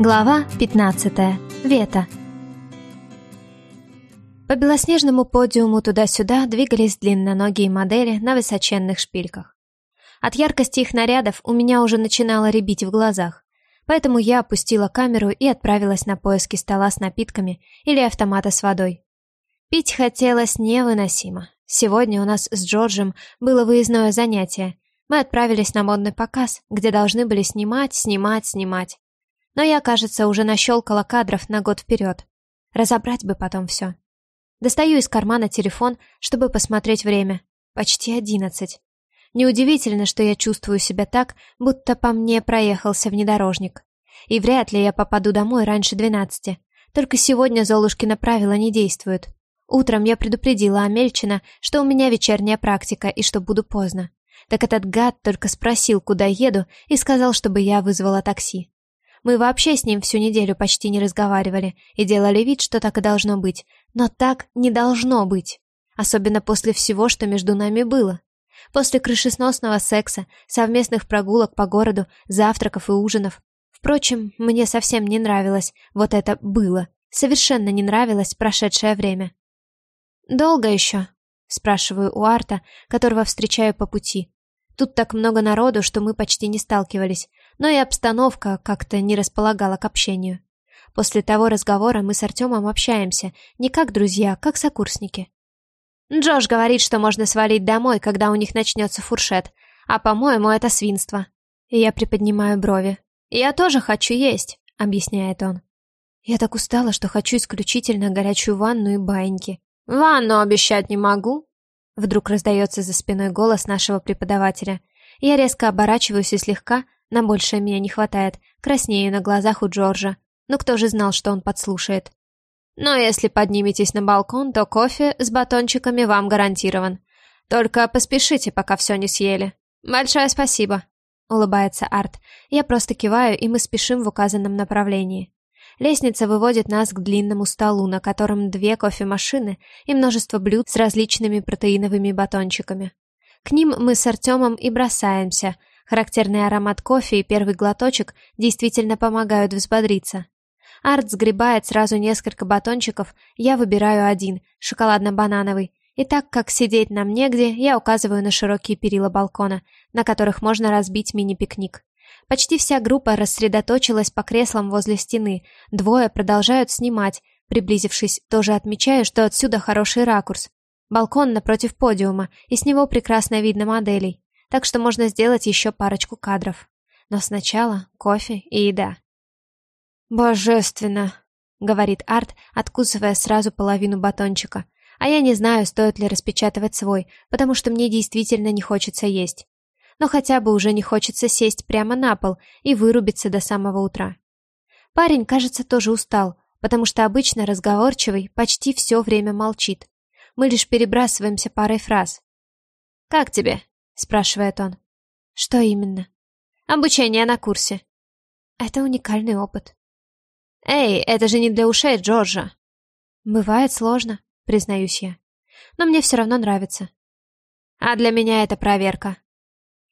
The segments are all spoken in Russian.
Глава 15. Вета. По белоснежному подиуму туда-сюда двигались длинноногие модели на высоченных шпильках. От яркости их нарядов у меня уже начинало рябить в глазах, поэтому я опустила камеру и отправилась на поиски стола с напитками или автомата с водой. Пить хотелось невыносимо. Сегодня у нас с Джорджем было выездное занятие. Мы отправились на модный показ, где должны были снимать, снимать, снимать. Но я, кажется, уже нащелкала кадров на год вперед. Разобрать бы потом все. Достаю из кармана телефон, чтобы посмотреть время. Почти одиннадцать. Неудивительно, что я чувствую себя так, будто по мне проехался внедорожник. И вряд ли я попаду домой раньше двенадцати. Только сегодня Золушкина правила не действуют. Утром я предупредила Амельчина, что у меня вечерняя практика и что буду поздно. Так этот гад только спросил, куда еду, и сказал, чтобы я вызвала такси. Мы вообще с ним всю неделю почти не разговаривали и делали вид, что так и должно быть. Но так не должно быть. Особенно после всего, что между нами было. После крышесносного секса, совместных прогулок по городу, завтраков и ужинов. Впрочем, мне совсем не нравилось вот это «было». Совершенно не нравилось прошедшее время. «Долго еще?» — спрашиваю у Арта, которого встречаю по пути. Тут так много народу, что мы почти не сталкивались, но и обстановка как-то не располагала к общению. После того разговора мы с Артемом общаемся, не как друзья, как сокурсники. Джош говорит, что можно свалить домой, когда у них начнется фуршет, а, по-моему, это свинство. Я приподнимаю брови. «Я тоже хочу есть», — объясняет он. Я так устала, что хочу исключительно горячую ванну и баиньки. «Ванну обещать не могу», Вдруг раздается за спиной голос нашего преподавателя. Я резко оборачиваюсь и слегка, на большее меня не хватает, краснею на глазах у Джорджа. Но кто же знал, что он подслушает? Но если подниметесь на балкон, то кофе с батончиками вам гарантирован. Только поспешите, пока все не съели. Большое спасибо. Улыбается Арт. Я просто киваю, и мы спешим в указанном направлении. Лестница выводит нас к длинному столу, на котором две кофемашины и множество блюд с различными протеиновыми батончиками. К ним мы с Артемом и бросаемся. Характерный аромат кофе и первый глоточек действительно помогают взбодриться. Арт сгребает сразу несколько батончиков, я выбираю один, шоколадно-банановый. И так как сидеть нам негде, я указываю на широкие перила балкона, на которых можно разбить мини-пикник. Почти вся группа рассредоточилась по креслам возле стены. Двое продолжают снимать. Приблизившись, тоже отмечаю, что отсюда хороший ракурс. Балкон напротив подиума, и с него прекрасно видно моделей. Так что можно сделать еще парочку кадров. Но сначала кофе и еда. «Божественно!» — говорит Арт, откусывая сразу половину батончика. А я не знаю, стоит ли распечатывать свой, потому что мне действительно не хочется есть но хотя бы уже не хочется сесть прямо на пол и вырубиться до самого утра. Парень, кажется, тоже устал, потому что обычно разговорчивый почти все время молчит. Мы лишь перебрасываемся парой фраз. «Как тебе?» — спрашивает он. «Что именно?» «Обучение на курсе». «Это уникальный опыт». «Эй, это же не для ушей Джорджа». «Бывает сложно», — признаюсь я. «Но мне все равно нравится». «А для меня это проверка»,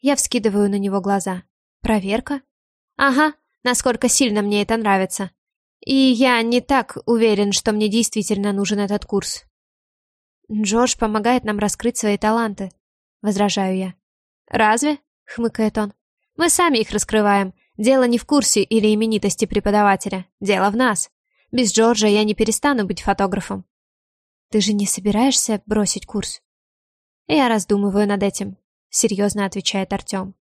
я вскидываю на него глаза. Проверка? Ага, насколько сильно мне это нравится. И я не так уверен, что мне действительно нужен этот курс. Джордж помогает нам раскрыть свои таланты, возражаю я. Разве? хмыкает он. Мы сами их раскрываем. Дело не в курсе или именитости преподавателя. Дело в нас. Без Джорджа я не перестану быть фотографом. Ты же не собираешься бросить курс? Я раздумываю над этим. — серьезно отвечает Артем.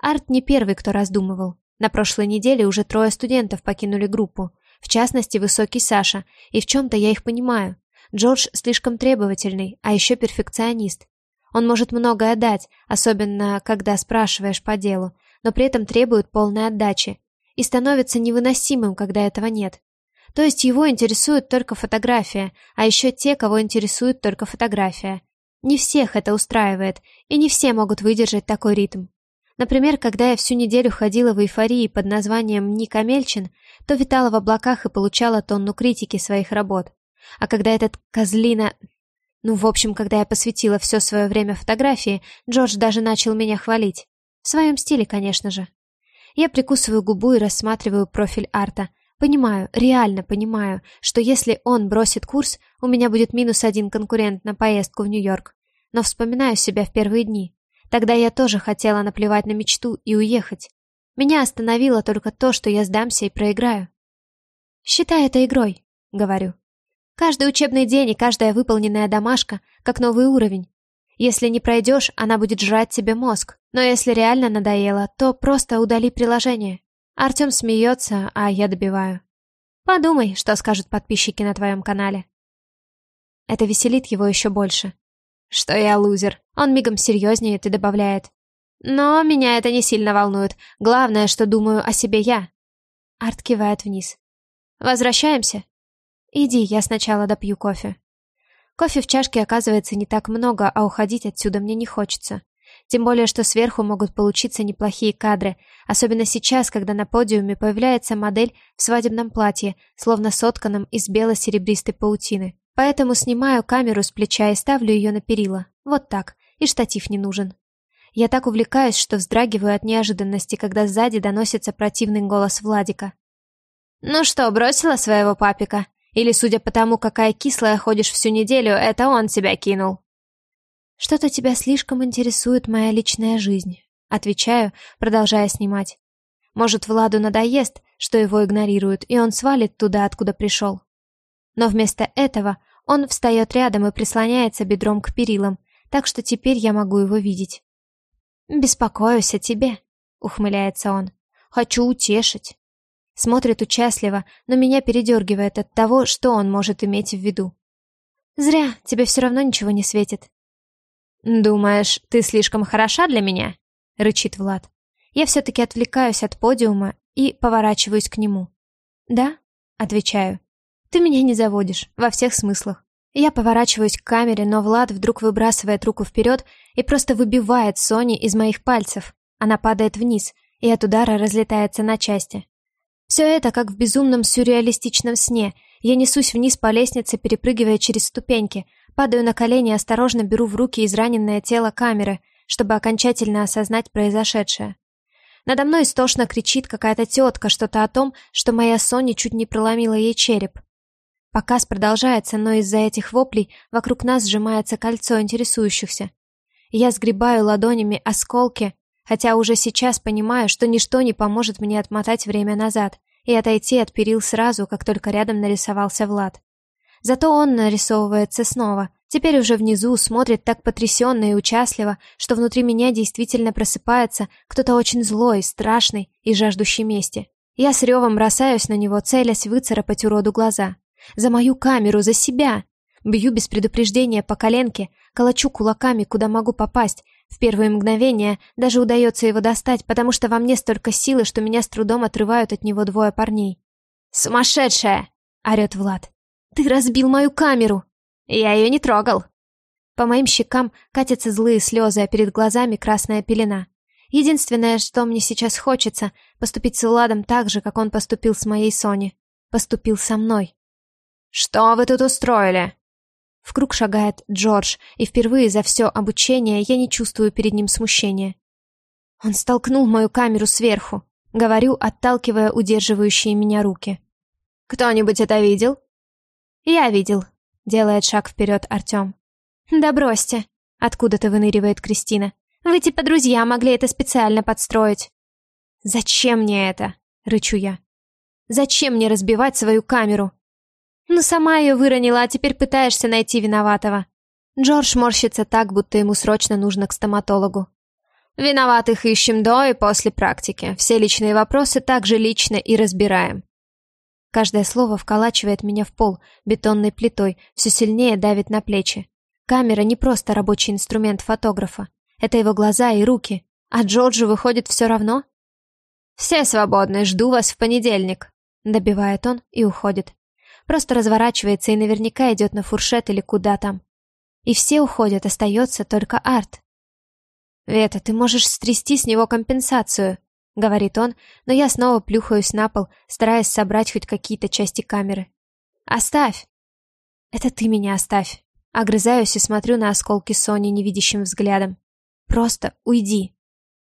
Арт не первый, кто раздумывал. На прошлой неделе уже трое студентов покинули группу. В частности, высокий Саша, и в чем-то я их понимаю. Джордж слишком требовательный, а еще перфекционист. Он может многое дать, особенно когда спрашиваешь по делу, но при этом требует полной отдачи. И становится невыносимым, когда этого нет. То есть его интересует только фотография, а еще те, кого интересует только фотография. Не всех это устраивает, и не все могут выдержать такой ритм. Например, когда я всю неделю ходила в эйфории под названием «Ника Мельчин», то витала в облаках и получала тонну критики своих работ. А когда этот козлина... Ну, в общем, когда я посвятила все свое время фотографии, Джордж даже начал меня хвалить. В своем стиле, конечно же. Я прикусываю губу и рассматриваю профиль арта. Понимаю, реально понимаю, что если он бросит курс, у меня будет минус один конкурент на поездку в Нью-Йорк. Но вспоминаю себя в первые дни. Тогда я тоже хотела наплевать на мечту и уехать. Меня остановило только то, что я сдамся и проиграю. «Считай это игрой», — говорю. «Каждый учебный день и каждая выполненная домашка — как новый уровень. Если не пройдешь, она будет жрать тебе мозг. Но если реально надоело, то просто удали приложение. Артем смеется, а я добиваю. Подумай, что скажут подписчики на твоем канале. Это веселит его еще больше. Что я лузер. Он мигом серьезнеет и добавляет. Но меня это не сильно волнует. Главное, что думаю о себе я. Арт кивает вниз. Возвращаемся? Иди, я сначала допью кофе. Кофе в чашке оказывается не так много, а уходить отсюда мне не хочется. Тем более, что сверху могут получиться неплохие кадры, особенно сейчас, когда на подиуме появляется модель в свадебном платье, словно сотканном из бело-серебристой паутины. Поэтому снимаю камеру с плеча и ставлю ее на перила. Вот так. И штатив не нужен. Я так увлекаюсь, что вздрагиваю от неожиданности, когда сзади доносится противный голос Владика. «Ну что, бросила своего папика? Или, судя по тому, какая кислая ходишь всю неделю, это он тебя кинул?» «Что-то тебя слишком интересует моя личная жизнь», — отвечаю, продолжая снимать. «Может, Владу надоест, что его игнорируют, и он свалит туда, откуда пришел». Но вместо этого он встает рядом и прислоняется бедром к перилам, так что теперь я могу его видеть. «Беспокоюсь о тебе», — ухмыляется он. «Хочу утешить». Смотрит участливо, но меня передергивает от того, что он может иметь в виду. «Зря, тебе все равно ничего не светит. «Думаешь, ты слишком хороша для меня?» — рычит Влад. Я все-таки отвлекаюсь от подиума и поворачиваюсь к нему. «Да?» — отвечаю. «Ты меня не заводишь, во всех смыслах». Я поворачиваюсь к камере, но Влад вдруг выбрасывает руку вперед и просто выбивает Сони из моих пальцев. Она падает вниз и от удара разлетается на части. Все это как в безумном сюрреалистичном сне. Я несусь вниз по лестнице, перепрыгивая через ступеньки, Падаю на колени и осторожно беру в руки израненное тело камеры, чтобы окончательно осознать произошедшее. Надо мной истошно кричит какая-то тетка что-то о том, что моя Соня чуть не проломила ей череп. Показ продолжается, но из-за этих воплей вокруг нас сжимается кольцо интересующихся. Я сгребаю ладонями осколки, хотя уже сейчас понимаю, что ничто не поможет мне отмотать время назад и отойти от перил сразу, как только рядом нарисовался Влад. Зато он нарисовывается снова. Теперь уже внизу смотрит так потрясенно и участливо, что внутри меня действительно просыпается кто-то очень злой, страшный и жаждущий мести. Я с ревом бросаюсь на него, целясь выцарапать уроду глаза. За мою камеру, за себя! Бью без предупреждения по коленке, колочу кулаками, куда могу попасть. В первые мгновения даже удается его достать, потому что во мне столько силы, что меня с трудом отрывают от него двое парней. «Сумасшедшая!» — орёт Влад. «Ты разбил мою камеру!» «Я ее не трогал!» По моим щекам катятся злые слезы, а перед глазами красная пелена. Единственное, что мне сейчас хочется, поступить с Владом так же, как он поступил с моей Сони. Поступил со мной. «Что вы тут устроили?» В круг шагает Джордж, и впервые за все обучение я не чувствую перед ним смущения. Он столкнул мою камеру сверху, говорю, отталкивая удерживающие меня руки. «Кто-нибудь это видел?» «Я видел», — делает шаг вперед Артем. «Да бросьте», — откуда-то выныривает Кристина. «Вы типа друзья могли это специально подстроить». «Зачем мне это?» — рычу я. «Зачем мне разбивать свою камеру?» «Ну, сама ее выронила, а теперь пытаешься найти виноватого». Джордж морщится так, будто ему срочно нужно к стоматологу. «Виноватых ищем до и после практики. Все личные вопросы также лично и разбираем. Каждое слово вколачивает меня в пол бетонной плитой, все сильнее давит на плечи. Камера не просто рабочий инструмент фотографа. Это его глаза и руки. А Джорджу выходит все равно? «Все свободны, жду вас в понедельник», — добивает он и уходит. Просто разворачивается и наверняка идет на фуршет или куда там. И все уходят, остается только Арт. «Вета, ты можешь стрясти с него компенсацию», — говорит он, но я снова плюхаюсь на пол, стараясь собрать хоть какие-то части камеры. «Оставь!» «Это ты меня оставь!» Огрызаюсь и смотрю на осколки Сони невидящим взглядом. «Просто уйди!»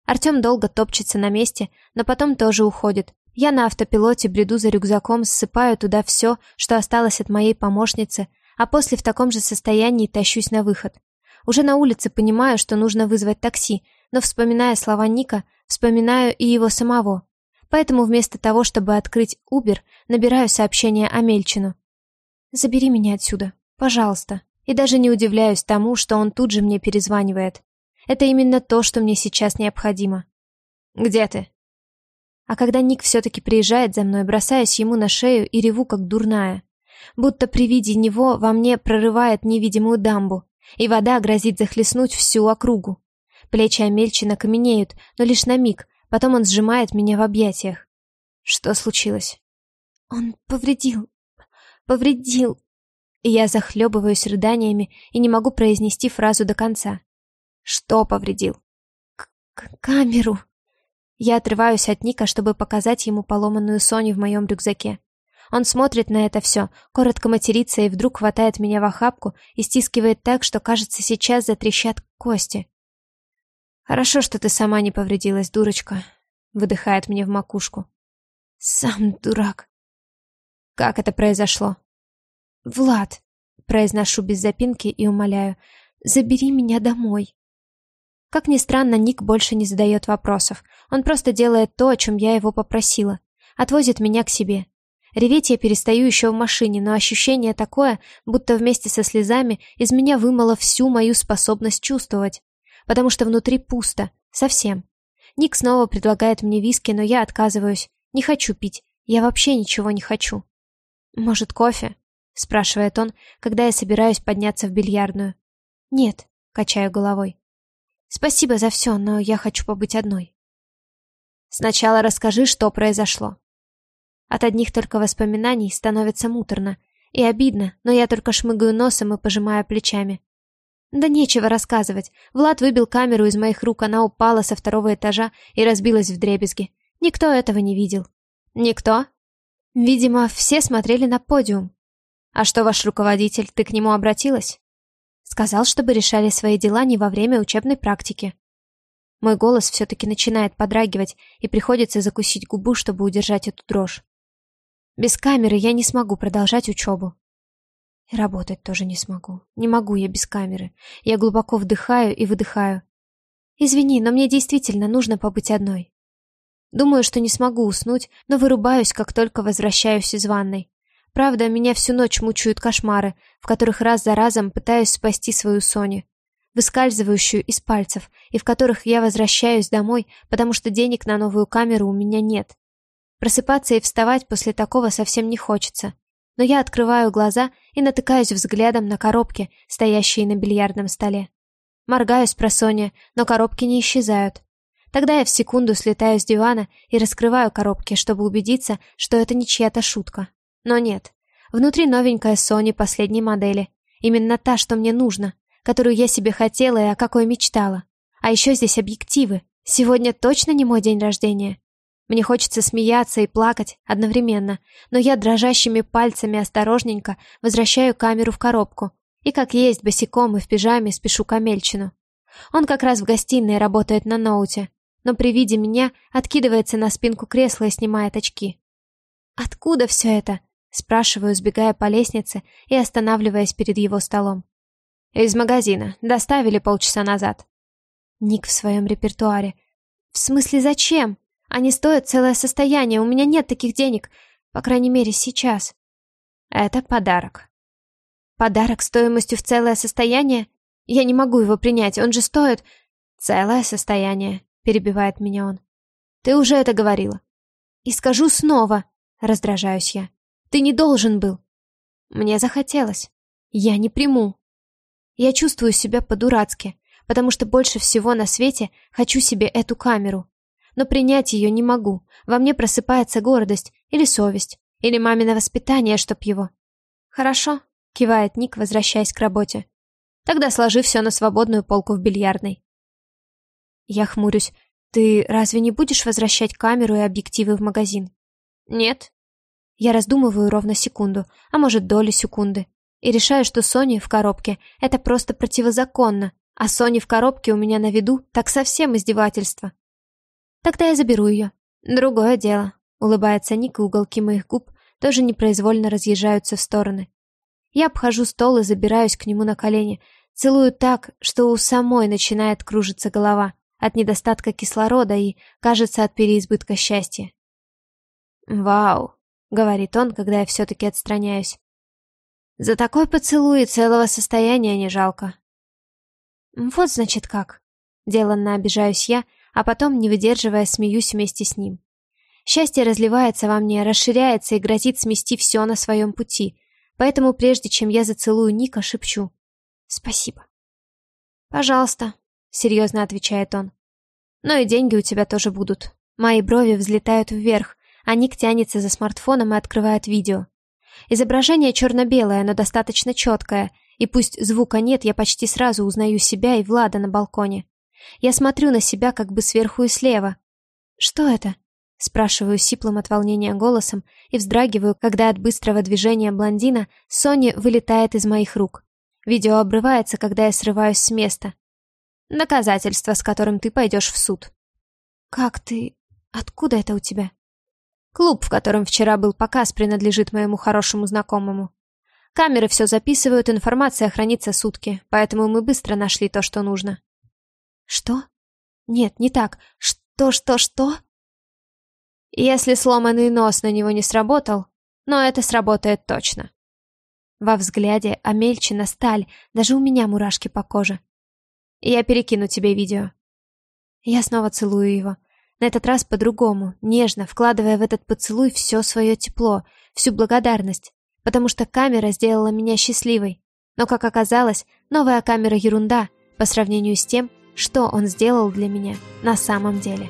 Артем долго топчется на месте, но потом тоже уходит, Я на автопилоте бреду за рюкзаком, ссыпаю туда все, что осталось от моей помощницы, а после в таком же состоянии тащусь на выход. Уже на улице понимаю, что нужно вызвать такси, но, вспоминая слова Ника, вспоминаю и его самого. Поэтому вместо того, чтобы открыть Uber, набираю сообщение Амельчину. «Забери меня отсюда, пожалуйста». И даже не удивляюсь тому, что он тут же мне перезванивает. Это именно то, что мне сейчас необходимо. «Где ты?» А когда Ник все-таки приезжает за мной, бросаюсь ему на шею и реву, как дурная. Будто при виде него во мне прорывает невидимую дамбу, и вода грозит захлестнуть всю округу. Плечи Амельчина каменеют, но лишь на миг, потом он сжимает меня в объятиях. Что случилось? Он повредил, повредил. И я захлебываюсь рыданиями и не могу произнести фразу до конца. Что повредил? К, камеру. Я отрываюсь от Ника, чтобы показать ему поломанную Соню в моем рюкзаке. Он смотрит на это все, коротко матерится и вдруг хватает меня в охапку и стискивает так, что, кажется, сейчас затрещат кости. «Хорошо, что ты сама не повредилась, дурочка», — выдыхает мне в макушку. «Сам дурак». «Как это произошло?» «Влад», — произношу без запинки и умоляю, — «забери меня домой». Как ни странно, Ник больше не задает вопросов. Он просто делает то, о чем я его попросила. Отвозит меня к себе. Реветь я перестаю еще в машине, но ощущение такое, будто вместе со слезами из меня вымыло всю мою способность чувствовать. Потому что внутри пусто. Совсем. Ник снова предлагает мне виски, но я отказываюсь. Не хочу пить. Я вообще ничего не хочу. «Может, кофе?» — спрашивает он, когда я собираюсь подняться в бильярдную. «Нет», — качаю головой. «Спасибо за все, но я хочу побыть одной». «Сначала расскажи, что произошло», от одних только воспоминаний становится муторно. И обидно, но я только шмыгаю носом и пожимаю плечами. Да нечего рассказывать. Влад выбил камеру из моих рук, она упала со второго этажа и разбилась в дребезги. Никто этого не видел. Никто? Видимо, все смотрели на подиум. А что ваш руководитель, ты к нему обратилась? Сказал, чтобы решали свои дела не во время учебной практики. Мой голос все-таки начинает подрагивать, и приходится закусить губу, чтобы удержать эту дрожь. Без камеры я не смогу продолжать учебу. И работать тоже не смогу. Не могу я без камеры. Я глубоко вдыхаю и выдыхаю. Извини, но мне действительно нужно побыть одной. Думаю, что не смогу уснуть, но вырубаюсь, как только возвращаюсь из ванной. Правда, меня всю ночь мучают кошмары, в которых раз за разом пытаюсь спасти свою Соню, выскальзывающую из пальцев, и в которых я возвращаюсь домой, потому что денег на новую камеру у меня нет. Просыпаться и вставать после такого совсем не хочется. Но я открываю глаза и натыкаюсь взглядом на коробки, стоящие на бильярдном столе. Моргаю с просонья, но коробки не исчезают. Тогда я в секунду слетаю с дивана и раскрываю коробки, чтобы убедиться, что это не чья-то шутка. Но нет. Внутри новенькая Sony последней модели. Именно та, что мне нужно, которую я себе хотела и о какой мечтала. А еще здесь объективы. Сегодня точно не мой день рождения. Мне хочется смеяться и плакать одновременно, но я дрожащими пальцами осторожненько возвращаю камеру в коробку и, как есть, босиком и в пижаме спешу к Амельчину. Он как раз в гостиной работает на ноуте, но при виде меня откидывается на спинку кресла и снимает очки. «Откуда все это?» — спрашиваю, сбегая по лестнице и останавливаясь перед его столом. «Из магазина. Доставили полчаса назад». Ник в своем репертуаре. «В смысле, зачем?» Они стоят целое состояние, у меня нет таких денег, по крайней мере, сейчас. Это подарок. Подарок стоимостью в целое состояние? Я не могу его принять, он же стоит... Целое состояние, перебивает меня он. Ты уже это говорила. И скажу снова, раздражаюсь я. Ты не должен был. Мне захотелось. Я не приму. Я чувствую себя по-дурацки, потому что больше всего на свете хочу себе эту камеру но принять ее не могу. Во мне просыпается гордость или совесть, или мамино воспитание, чтоб его. Хорошо, кивает Ник, возвращаясь к работе. Тогда сложи все на свободную полку в бильярдной. Я хмурюсь. Ты разве не будешь возвращать камеру и объективы в магазин? Нет. Я раздумываю ровно секунду, а может долю секунды, и решаю, что Сони в коробке — это просто противозаконно, а Сони в коробке у меня на виду так совсем издевательство. Тогда я заберу ее. Другое дело. Улыбается Ник, и уголки моих губ тоже непроизвольно разъезжаются в стороны. Я обхожу стол и забираюсь к нему на колени, целую так, что у самой начинает кружиться голова от недостатка кислорода и, кажется, от переизбытка счастья. «Вау!» — говорит он, когда я все-таки отстраняюсь. «За такой поцелуй целого состояния не жалко». «Вот, значит, как!» — деланно обижаюсь я, а потом, не выдерживая, смеюсь вместе с ним. Счастье разливается во мне, расширяется и грозит смести все на своем пути, поэтому прежде чем я зацелую Ника, шепчу «Спасибо». «Пожалуйста», — серьезно отвечает он. «Но и деньги у тебя тоже будут». Мои брови взлетают вверх, а Ник тянется за смартфоном и открывает видео. Изображение черно-белое, но достаточно четкое, и пусть звука нет, я почти сразу узнаю себя и Влада на балконе. Я смотрю на себя как бы сверху и слева. «Что это?» Спрашиваю сиплым от волнения голосом и вздрагиваю, когда от быстрого движения блондина Сони вылетает из моих рук. Видео обрывается, когда я срываюсь с места. Доказательство, с которым ты пойдешь в суд. Как ты... Откуда это у тебя? Клуб, в котором вчера был показ, принадлежит моему хорошему знакомому. Камеры все записывают, информация хранится сутки, поэтому мы быстро нашли то, что нужно. Что? Нет, не так. Что, что, что? Если сломанный нос на него не сработал, но это сработает точно. Во взгляде омельчена сталь, даже у меня мурашки по коже. Я перекину тебе видео. Я снова целую его. На этот раз по-другому, нежно, вкладывая в этот поцелуй все свое тепло, всю благодарность, потому что камера сделала меня счастливой. Но, как оказалось, новая камера ерунда по сравнению с тем, что он сделал для меня на самом деле.